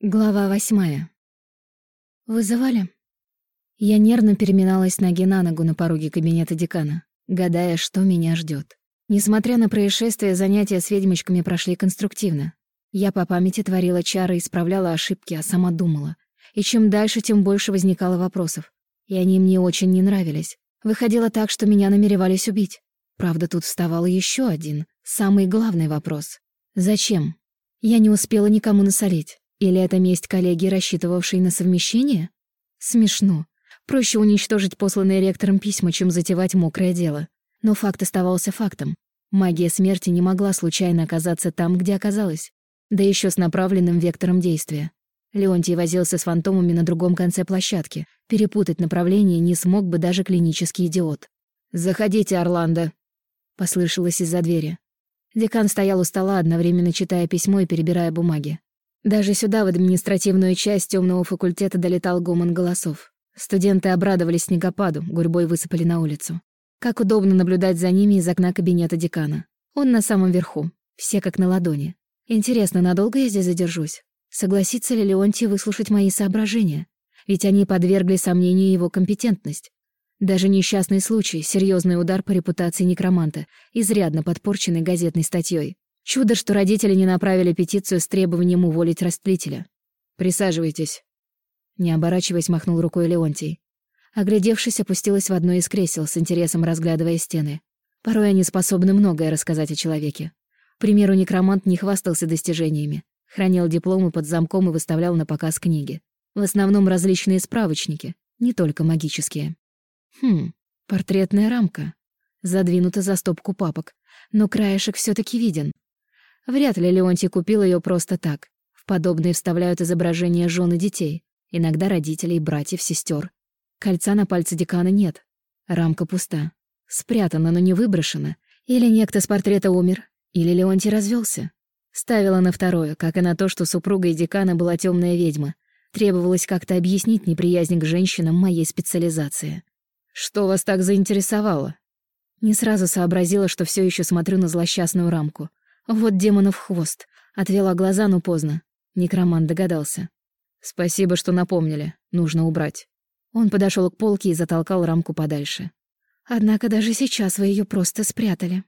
Глава восьмая. «Вызывали?» Я нервно переминалась ноги на ногу на пороге кабинета декана, гадая, что меня ждет. Несмотря на происшествие, занятия с ведьмочками прошли конструктивно. Я по памяти творила чары, исправляла ошибки, а сама думала. И чем дальше, тем больше возникало вопросов. И они мне очень не нравились. Выходило так, что меня намеревались убить. Правда, тут вставал еще один, самый главный вопрос. Зачем? Я не успела никому насолить. Или это месть коллеги, рассчитывавшей на совмещение? Смешно. Проще уничтожить посланные ректором письма, чем затевать мокрое дело. Но факт оставался фактом. Магия смерти не могла случайно оказаться там, где оказалась. Да еще с направленным вектором действия. Леонтий возился с фантомами на другом конце площадки. Перепутать направление не смог бы даже клинический идиот. «Заходите, Орландо», — послышалось из-за двери. Декан стоял у стола, одновременно читая письмо и перебирая бумаги. Даже сюда, в административную часть темного факультета, долетал гомон голосов. Студенты обрадовались снегопаду, гурьбой высыпали на улицу. Как удобно наблюдать за ними из окна кабинета декана. Он на самом верху, все как на ладони. Интересно, надолго я здесь задержусь? Согласится ли Леонтий выслушать мои соображения? Ведь они подвергли сомнению его компетентность. Даже несчастный случай, серьезный удар по репутации некроманта, изрядно подпорченный газетной статьей. Чудо, что родители не направили петицию с требованием уволить растлителя. «Присаживайтесь». Не оборачиваясь, махнул рукой Леонтий. Оглядевшись, опустилась в одно из кресел, с интересом разглядывая стены. Порой они способны многое рассказать о человеке. К примеру, некромант не хвастался достижениями. Хранил дипломы под замком и выставлял на показ книги. В основном различные справочники, не только магические. Хм, портретная рамка. Задвинута за стопку папок, но краешек все таки виден. Вряд ли Леонтий купил ее просто так. В подобные вставляют изображения жен и детей, иногда родителей, братьев, сестер. Кольца на пальце декана нет. Рамка пуста. Спрятана, но не выброшена. Или некто с портрета умер, или Леонтий развелся. Ставила на второе, как и на то, что супругой декана была темная ведьма. Требовалось как-то объяснить неприязнь к женщинам моей специализации. «Что вас так заинтересовало?» Не сразу сообразила, что все еще смотрю на злосчастную рамку. Вот демонов хвост. Отвела глаза, но поздно. Некромант догадался. «Спасибо, что напомнили. Нужно убрать». Он подошел к полке и затолкал рамку подальше. «Однако даже сейчас вы ее просто спрятали.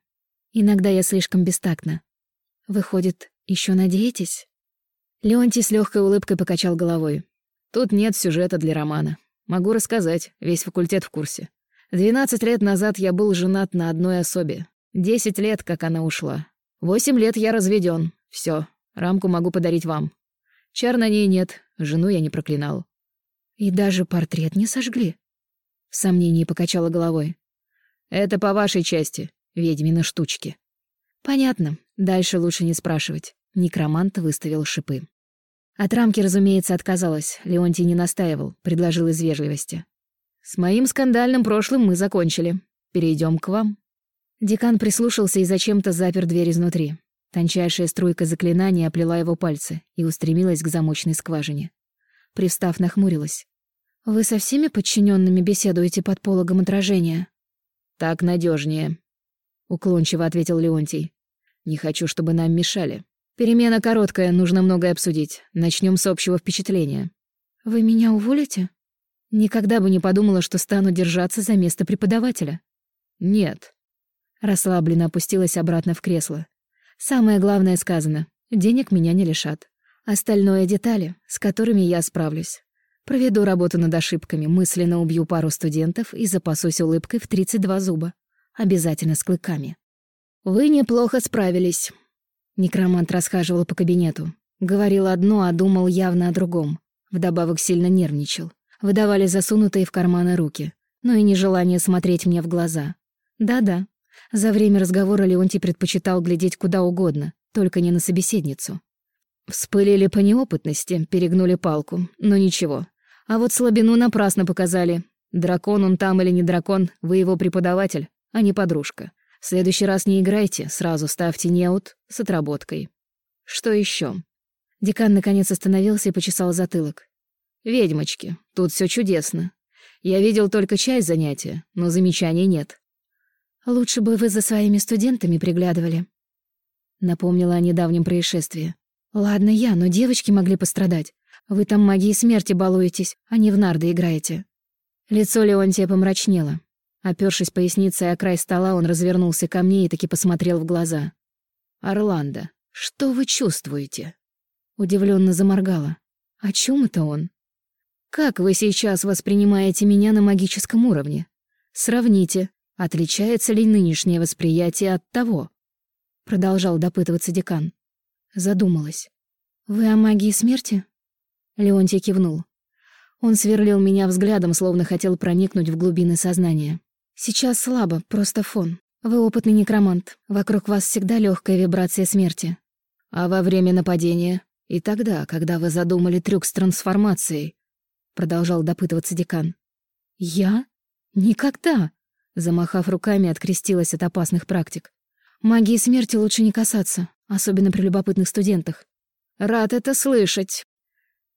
Иногда я слишком бестактна. Выходит, еще надеетесь?» Леонтий с легкой улыбкой покачал головой. «Тут нет сюжета для романа. Могу рассказать, весь факультет в курсе. Двенадцать лет назад я был женат на одной особе. Десять лет, как она ушла. Восемь лет я разведен. Все, рамку могу подарить вам. Чар на ней нет, жену я не проклинал. И даже портрет не сожгли? В сомнении покачала головой. Это по вашей части, ведьмины штучки. Понятно, дальше лучше не спрашивать. Некромант выставил шипы. От рамки, разумеется, отказалась. Леонтий не настаивал, предложил из вежливости. «С моим скандальным прошлым мы закончили. Перейдем к вам». Декан прислушался и зачем-то запер дверь изнутри. Тончайшая струйка заклинания оплела его пальцы и устремилась к замочной скважине. Привстав, нахмурилась. «Вы со всеми подчиненными беседуете под пологом отражения?» «Так надежнее, уклончиво ответил Леонтий. «Не хочу, чтобы нам мешали. Перемена короткая, нужно многое обсудить. Начнем с общего впечатления». «Вы меня уволите?» Никогда бы не подумала, что стану держаться за место преподавателя. «Нет», Расслабленно опустилась обратно в кресло. Самое главное сказано. Денег меня не лишат. Остальное — детали, с которыми я справлюсь. Проведу работу над ошибками, мысленно убью пару студентов и запасусь улыбкой в 32 зуба. Обязательно с клыками. «Вы неплохо справились». Некромант расхаживал по кабинету. Говорил одно, а думал явно о другом. Вдобавок сильно нервничал. Выдавали засунутые в карманы руки. Ну и нежелание смотреть мне в глаза. Да-да, за время разговора Леонтий предпочитал глядеть куда угодно, только не на собеседницу. Вспылили по неопытности, перегнули палку, но ничего. А вот слабину напрасно показали. Дракон он там или не дракон, вы его преподаватель, а не подружка. В следующий раз не играйте, сразу ставьте неут с отработкой. Что еще? Декан наконец остановился и почесал затылок. «Ведьмочки, тут все чудесно. Я видел только часть занятия, но замечаний нет. «Лучше бы вы за своими студентами приглядывали», — напомнила о недавнем происшествии. «Ладно я, но девочки могли пострадать. Вы там магией смерти балуетесь, а не в нарды играете». Лицо Леонтия помрачнело. Опёршись поясницей о край стола, он развернулся ко мне и таки посмотрел в глаза. «Орландо, что вы чувствуете?» Удивленно заморгала. «О чем это он?» «Как вы сейчас воспринимаете меня на магическом уровне? Сравните, отличается ли нынешнее восприятие от того?» Продолжал допытываться декан. Задумалась. «Вы о магии смерти?» Леонтий кивнул. Он сверлил меня взглядом, словно хотел проникнуть в глубины сознания. «Сейчас слабо, просто фон. Вы опытный некромант. Вокруг вас всегда легкая вибрация смерти. А во время нападения? И тогда, когда вы задумали трюк с трансформацией?» Продолжал допытываться декан. «Я? Никогда!» Замахав руками, открестилась от опасных практик. «Магии смерти лучше не касаться, особенно при любопытных студентах». «Рад это слышать!»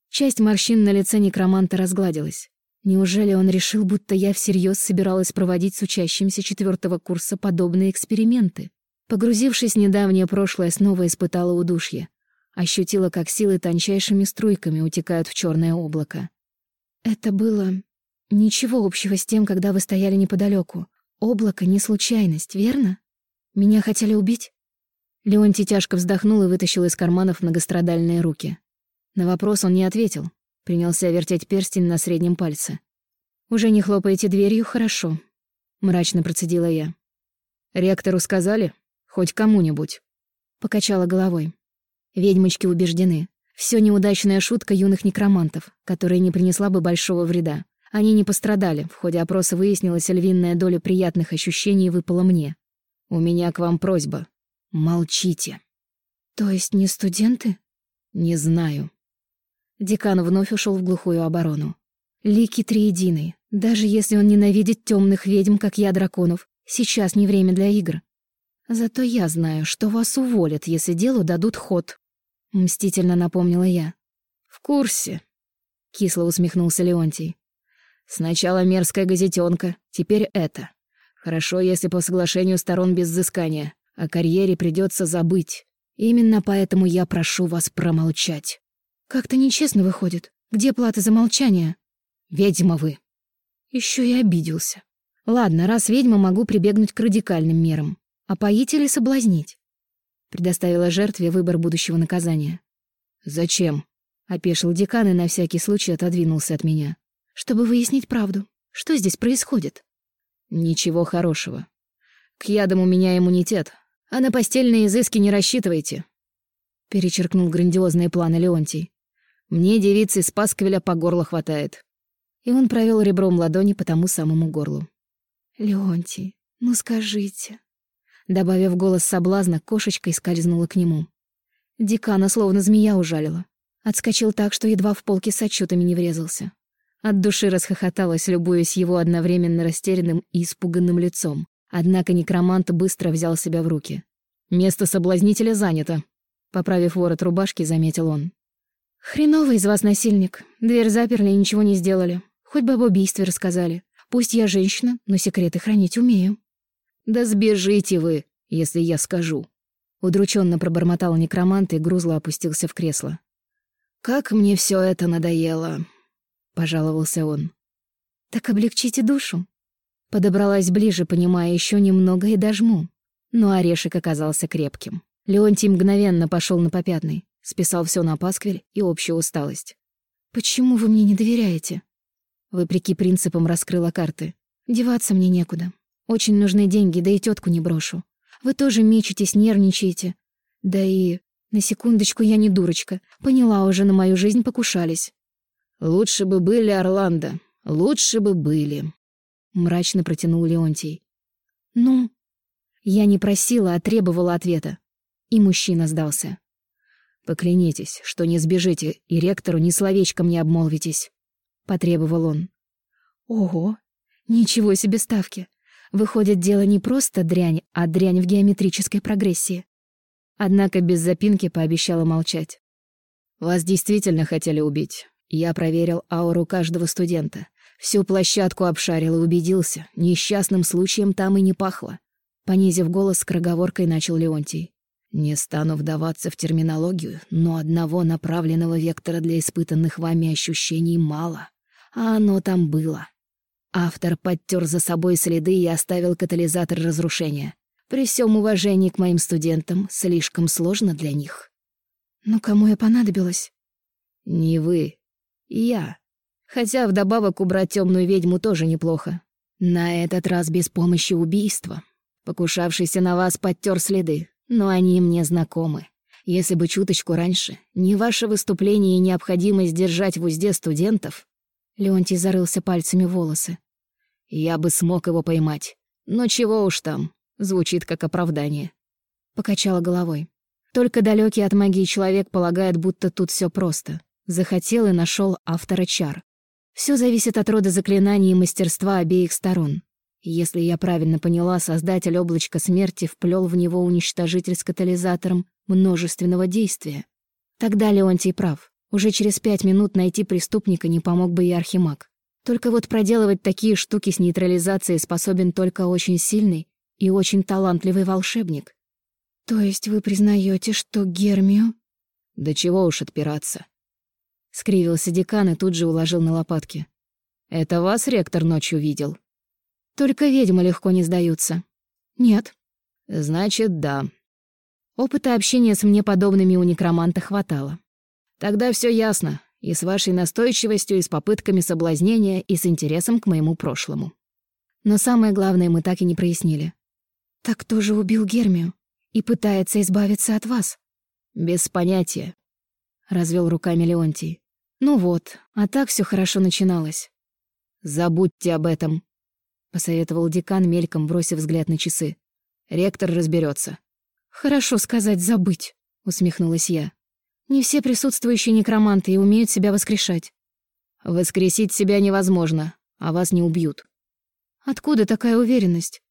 Часть морщин на лице некроманта разгладилась. Неужели он решил, будто я всерьез собиралась проводить с учащимся четвертого курса подобные эксперименты? Погрузившись в недавнее прошлое, снова испытала удушье. Ощутила, как силы тончайшими струйками утекают в черное облако. Это было ничего общего с тем, когда вы стояли неподалеку. Облако — не случайность, верно? Меня хотели убить? Леонтий тяжко вздохнул и вытащил из карманов многострадальные руки. На вопрос он не ответил. Принялся вертеть перстень на среднем пальце. «Уже не хлопаете дверью, хорошо», — мрачно процедила я. «Ректору сказали? Хоть кому-нибудь?» Покачала головой. Ведьмочки убеждены. Все неудачная шутка юных некромантов, которая не принесла бы большого вреда. Они не пострадали. В ходе опроса выяснилась, львиная доля приятных ощущений выпала мне. «У меня к вам просьба. Молчите». «То есть не студенты?» «Не знаю. Декан вновь ушел в глухую оборону. Лики триединый. Даже если он ненавидит темных ведьм, как я драконов, сейчас не время для игр. Зато я знаю, что вас уволят, если делу дадут ход. Мстительно напомнила я. В курсе. Кисло усмехнулся Леонтий. Сначала мерзкая газетенка, теперь это. Хорошо, если по соглашению сторон без взыскания. О карьере придется забыть. Именно поэтому я прошу вас промолчать. Как-то нечестно выходит. Где плата за молчание? Ведьма вы. Еще и обиделся. Ладно, раз ведьма, могу прибегнуть к радикальным мерам. А поить или соблазнить? Предоставила жертве выбор будущего наказания. «Зачем?» — опешил декан и на всякий случай отодвинулся от меня. «Чтобы выяснить правду. Что здесь происходит?» «Ничего хорошего. К ядам у меня иммунитет, а на постельные изыски не рассчитывайте», — перечеркнул грандиозные планы Леонтий. Мне девицы из Пасквиля по горло хватает. И он провел ребром ладони по тому самому горлу. «Леонтий, ну скажите...» Добавив голос соблазна, кошечкой скользнула к нему. Декана словно змея ужалила. Отскочил так, что едва в полке с отчетами не врезался. От души расхохоталась, любуясь его одновременно растерянным и испуганным лицом. Однако некромант быстро взял себя в руки. «Место соблазнителя занято», — поправив ворот рубашки, заметил он. «Хреновый из вас насильник. Дверь заперли и ничего не сделали. Хоть бы об убийстве рассказали. Пусть я женщина, но секреты хранить умею». «Да сбежите вы, если я скажу». Удрученно пробормотал некромант и грузло опустился в кресло. «Как мне все это надоело!» — пожаловался он. «Так облегчите душу». Подобралась ближе, понимая еще немного и дожму. Но орешек оказался крепким. Леонтий мгновенно пошел на попятный. Списал все на пасквиль и общую усталость. «Почему вы мне не доверяете?» Вопреки принципам раскрыла карты. «Деваться мне некуда. Очень нужны деньги, да и тетку не брошу. Вы тоже мечетесь, нервничаете. Да и... На секундочку, я не дурочка. Поняла уже, на мою жизнь покушались». «Лучше бы были, Орландо. Лучше бы были», — мрачно протянул Леонтий. «Ну?» Я не просила, а требовала ответа. И мужчина сдался. «Поклянитесь, что не сбежите, и ректору ни словечком не обмолвитесь», — потребовал он. «Ого! Ничего себе ставки! Выходит, дело не просто дрянь, а дрянь в геометрической прогрессии». Однако без запинки пообещала молчать. «Вас действительно хотели убить. Я проверил ауру каждого студента. Всю площадку обшарил и убедился, несчастным случаем там и не пахло». Понизив голос, скороговоркой начал Леонтий. Не стану вдаваться в терминологию, но одного направленного вектора для испытанных вами ощущений мало, а оно там было. Автор подтер за собой следы и оставил катализатор разрушения. При всем уважении к моим студентам слишком сложно для них. «Ну кому я понадобилась?» «Не вы. Я. Хотя вдобавок убрать темную ведьму тоже неплохо. На этот раз без помощи убийства. Покушавшийся на вас подтер следы, но они мне знакомы. Если бы чуточку раньше, не ваше выступление и необходимость держать в узде студентов...» Леонтий зарылся пальцами в волосы. «Я бы смог его поймать. Но чего уж там, звучит как оправдание». Покачала головой. Только далекий от магии человек полагает, будто тут все просто. Захотел и нашел автора чар. Все зависит от рода заклинаний и мастерства обеих сторон. Если я правильно поняла, создатель облачка смерти вплел в него уничтожитель с катализатором множественного действия. Тогда Леонтий прав. Уже через пять минут найти преступника не помог бы и архимаг. Только вот проделывать такие штуки с нейтрализацией способен только очень сильный и очень талантливый волшебник. То есть вы признаете, что Гермию... Да чего уж отпираться. Скривился декан и тут же уложил на лопатки. Это вас ректор ночью видел? Только ведьмы легко не сдаются. Нет. Значит, да. Опыта общения с мне подобными у некроманта хватало. Тогда все ясно, и с вашей настойчивостью, и с попытками соблазнения, и с интересом к моему прошлому. Но самое главное мы так и не прояснили. Так кто же убил Гермию? И пытается избавиться от вас? Без понятия. Развел руками Леонтий. Ну вот, а так все хорошо начиналось. Забудьте об этом, посоветовал декан, мельком бросив взгляд на часы. Ректор разберется. Хорошо сказать забыть, усмехнулась я. Не все присутствующие некроманты и умеют себя воскрешать. Воскресить себя невозможно, а вас не убьют. Откуда такая уверенность?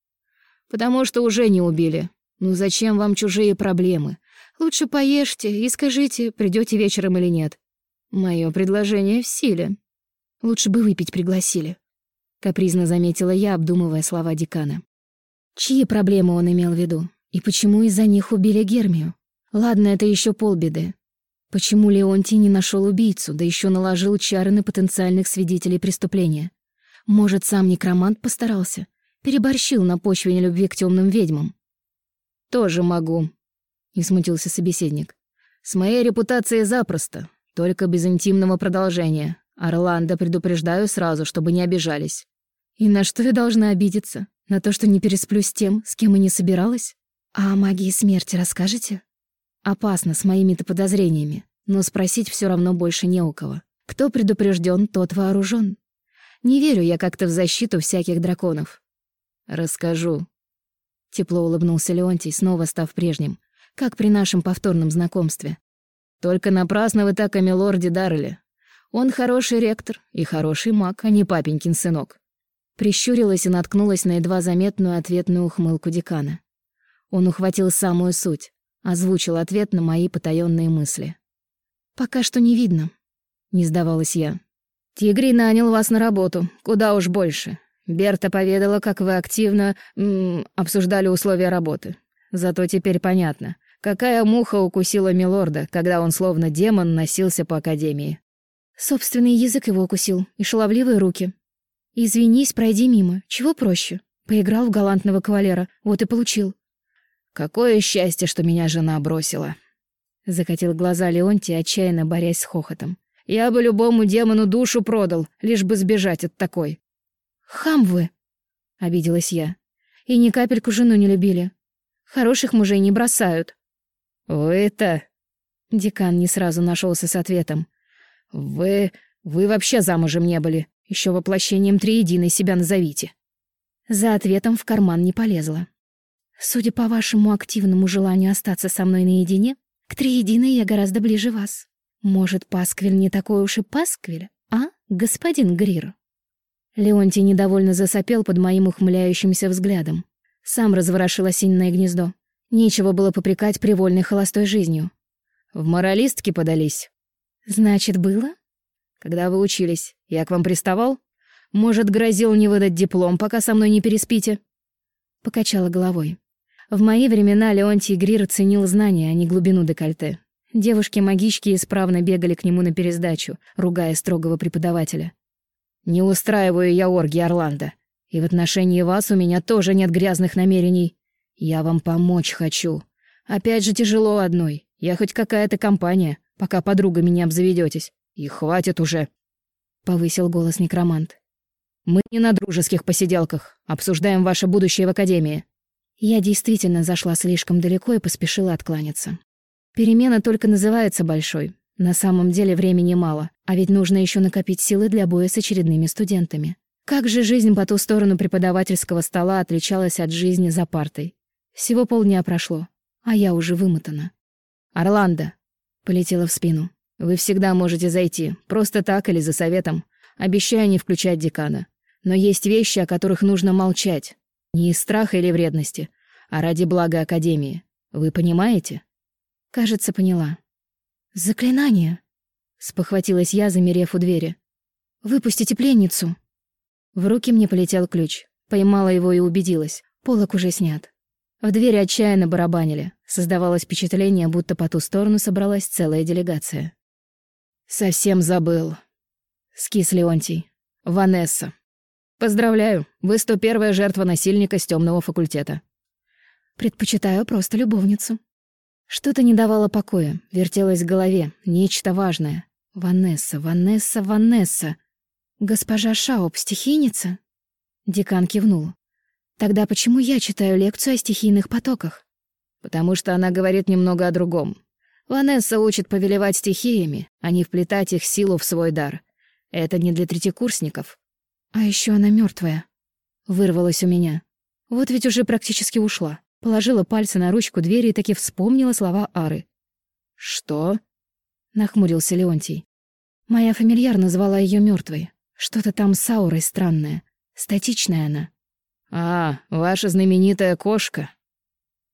Потому что уже не убили. Ну зачем вам чужие проблемы? Лучше поешьте и скажите, придете вечером или нет. Мое предложение в силе. Лучше бы выпить пригласили. Капризно заметила я, обдумывая слова декана. Чьи проблемы он имел в виду? И почему из-за них убили Гермию? Ладно, это еще полбеды. Почему Леонтий не нашел убийцу, да еще наложил чары на потенциальных свидетелей преступления? Может, сам некромант постарался? Переборщил на почве нелюбви к темным ведьмам? Тоже могу, не смутился собеседник. С моей репутацией запросто, только без интимного продолжения. Орландо предупреждаю сразу, чтобы не обижались. И на что я должна обидеться? На то, что не пересплю с тем, с кем и не собиралась? А о магии смерти расскажете? Опасно с моими-то подозрениями, но спросить все равно больше не у кого. Кто предупрежден, тот вооружен. Не верю я как-то в защиту всяких драконов. Расскажу. Тепло улыбнулся Леонтий, снова став прежним, как при нашем повторном знакомстве. Только напрасно вы так о милорде Дарреле. Он хороший ректор и хороший маг, а не папенькин сынок. Прищурилась и наткнулась на едва заметную ответную ухмылку декана. Он ухватил самую суть, озвучил ответ на мои потаённые мысли. «Пока что не видно», — не сдавалась я. «Тигрий нанял вас на работу, куда уж больше. Берта поведала, как вы активно м, обсуждали условия работы. Зато теперь понятно, какая муха укусила милорда, когда он словно демон носился по академии». Собственный язык его укусил и шаловливые руки, «Извинись, пройди мимо. Чего проще? Поиграл в галантного кавалера, вот и получил». «Какое счастье, что меня жена бросила!» Закатил глаза Леонтий, отчаянно борясь с хохотом. «Я бы любому демону душу продал, лишь бы сбежать от такой». «Хам вы!» — обиделась я. «И ни капельку жену не любили. Хороших мужей не бросают». «Вы-то...» Декан не сразу нашелся с ответом. «Вы... вы вообще замужем не были. Еще воплощением триединой себя назовите. За ответом в карман не полезла. Судя по вашему активному желанию остаться со мной наедине, к триединой я гораздо ближе вас. Может, пасквиль не такой уж и пасквиль, а, господин Грир? Леонтий недовольно засопел под моим ухмыляющимся взглядом. Сам разворошил осеннее гнездо. Нечего было попрекать привольной холостой жизнью. В моралистки подались. Значит, было? Когда вы учились, я к вам приставал? Может, грозил не выдать диплом, пока со мной не переспите?» Покачала головой. В мои времена Леонтий Грир ценил знания, а не глубину декольте. Девушки-магички исправно бегали к нему на пересдачу, ругая строгого преподавателя. «Не устраиваю я орги, Орландо. И в отношении вас у меня тоже нет грязных намерений. Я вам помочь хочу. Опять же тяжело одной. Я хоть какая-то компания, пока подругами не обзаведетесь. И хватит уже!» — повысил голос некромант. «Мы не на дружеских посиделках. Обсуждаем ваше будущее в Академии. Я действительно зашла слишком далеко и поспешила откланяться. Перемена только называется большой. На самом деле времени мало, а ведь нужно еще накопить силы для боя с очередными студентами. Как же жизнь по ту сторону преподавательского стола отличалась от жизни за партой? Всего полдня прошло, а я уже вымотана. «Орландо!» — полетела в спину. «Вы всегда можете зайти, просто так или за советом. Обещаю не включать декана. Но есть вещи, о которых нужно молчать. Не из страха или вредности, а ради блага Академии. Вы понимаете? Кажется, поняла. Заклинание. Спохватилась я, замерев у двери. Выпустите пленницу. В руки мне полетел ключ. Поймала его и убедилась. Полок уже снят. В двери отчаянно барабанили. Создавалось впечатление, будто по ту сторону собралась целая делегация. «Совсем забыл», — скис Леонтий. «Ванесса». Поздравляю, вы 101-я жертва насильника с темного факультета. Предпочитаю просто любовницу. Что-то не давало покоя, вертелось в голове, нечто важное. Ванесса, Ванесса, Ванесса. Госпожа Шауп, стихийница? Декан кивнул. Тогда почему я читаю лекцию о стихийных потоках? Потому что она говорит немного о другом. Ванесса учит повелевать стихиями, а не вплетать их силу в свой дар. Это не для третьекурсников. А еще она мертвая. Вырвалась у меня. Вот ведь уже практически ушла. Положила пальцы на ручку двери и таки вспомнила слова Ары. «Что?» — нахмурился Леонтий. Моя фамильяр назвала ее мертвой. Что-то там с аурой странное. Статичная она. «А, ваша знаменитая кошка!»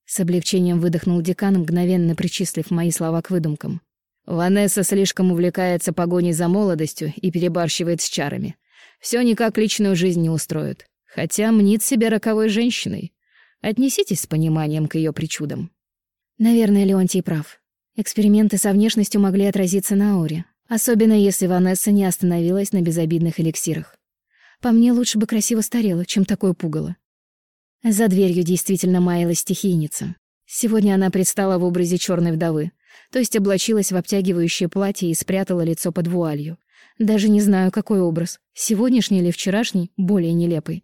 С облегчением выдохнул декан, мгновенно причислив мои слова к выдумкам. Ванесса слишком увлекается погоней за молодостью и перебарщивает с чарами. Все никак личную жизнь не устроит. Хотя мнит себя роковой женщиной. Отнеситесь с пониманием к ее причудам. Наверное, Леонтий прав. Эксперименты со внешностью могли отразиться на ауре, особенно если Ванесса не остановилась на безобидных эликсирах. По мне, лучше бы красиво старела, чем такое пугало. За дверью действительно маялась стихийница. Сегодня она предстала в образе черной вдовы, то есть облачилась в обтягивающее платье и спрятала лицо под вуалью, даже не знаю, какой образ, сегодняшний или вчерашний, более нелепый.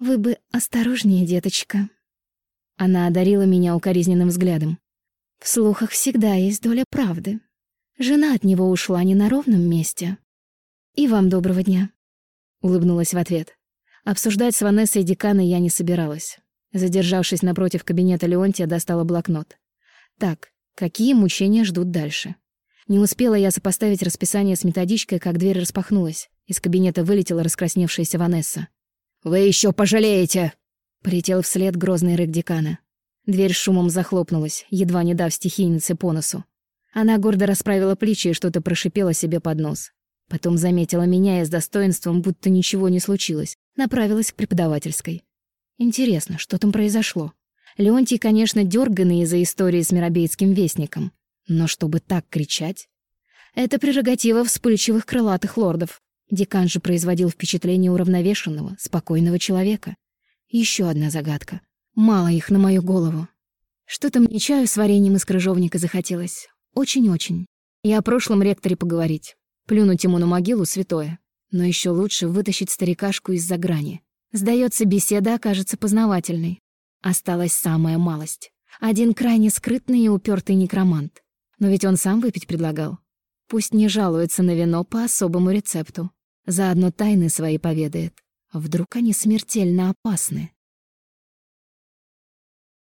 «Вы бы осторожнее, деточка». Она одарила меня укоризненным взглядом. «В слухах всегда есть доля правды. Жена от него ушла не на ровном месте. И вам доброго дня», — улыбнулась в ответ. Обсуждать с Ванессой декана я не собиралась. Задержавшись напротив кабинета Леонтия, достала блокнот. Так, какие мучения ждут дальше? Не успела я сопоставить расписание с методичкой, как дверь распахнулась. Из кабинета вылетела раскрасневшаяся Ванесса. «Вы еще пожалеете!» Полетел вслед грозный рык декана. Дверь шумом захлопнулась, едва не дав стихийнице по носу. Она гордо расправила плечи и что-то прошипела себе под нос. Потом заметила меня и с достоинством, будто ничего не случилось, направилась к преподавательской. Интересно, что там произошло? Леонтий, конечно, дёрганный из-за истории с Миробейским вестником. Но чтобы так кричать... Это прерогатива вспыльчивых крылатых лордов. Декан же производил впечатление уравновешенного, спокойного человека. Еще одна загадка. Мало их на мою голову. Что-то мне чаю с вареньем из крыжовника захотелось. Очень-очень. И о прошлом ректоре поговорить. Плюнуть ему на могилу святое. Но еще лучше вытащить старикашку из-за грани. Сдается, беседа окажется познавательной. Осталась самая малость. Один крайне скрытный и упертый некромант. Но ведь он сам выпить предлагал. Пусть не жалуется на вино по особому рецепту. Заодно тайны свои поведает. Вдруг они смертельно опасны.